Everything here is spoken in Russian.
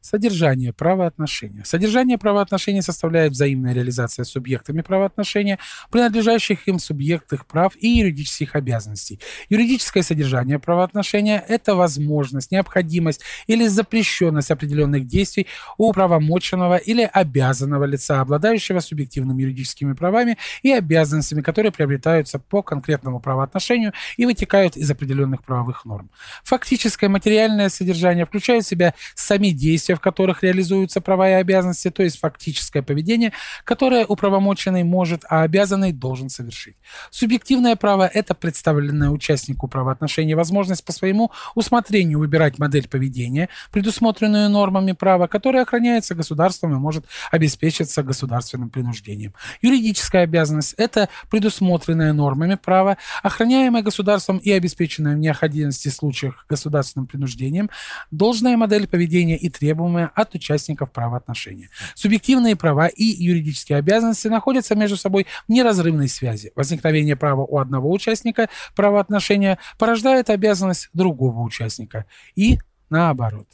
Содержание правоотношения. Содержание правоотношений составляет взаимная реализация субъектами правоотношения, принадлежащих им субъектных прав и юридических обязанностей. Юридическое содержание правоотношения – это возможность, необходимость или запрещенность определенных действий у правомоченного или обязанного лица, обладающего субъективными юридическими правами и обязанностями, которые приобретаются по конкретному правоотношению и вытекают из определенных правовых норм. Фактическое материальное содержание включает в себя сами действия, действия, в которых реализуются права и обязанности, то есть фактическое поведение, которое управомоченный может, а обязанный должен совершить. Субъективное право – это представленная участнику правоотношений возможность по своему усмотрению выбирать модель поведения, предусмотренную нормами права, которая охраняется государством и может обеспечиться государственным принуждением. Юридическая обязанность – это предусмотренная нормами права, охраняемая государством и обеспеченная в необходимости случаях государственным принуждением, должная модель поведения и требования требуемое от участников правоотношения. Субъективные права и юридические обязанности находятся между собой в неразрывной связи. Возникновение права у одного участника правоотношения порождает обязанность другого участника и наоборот.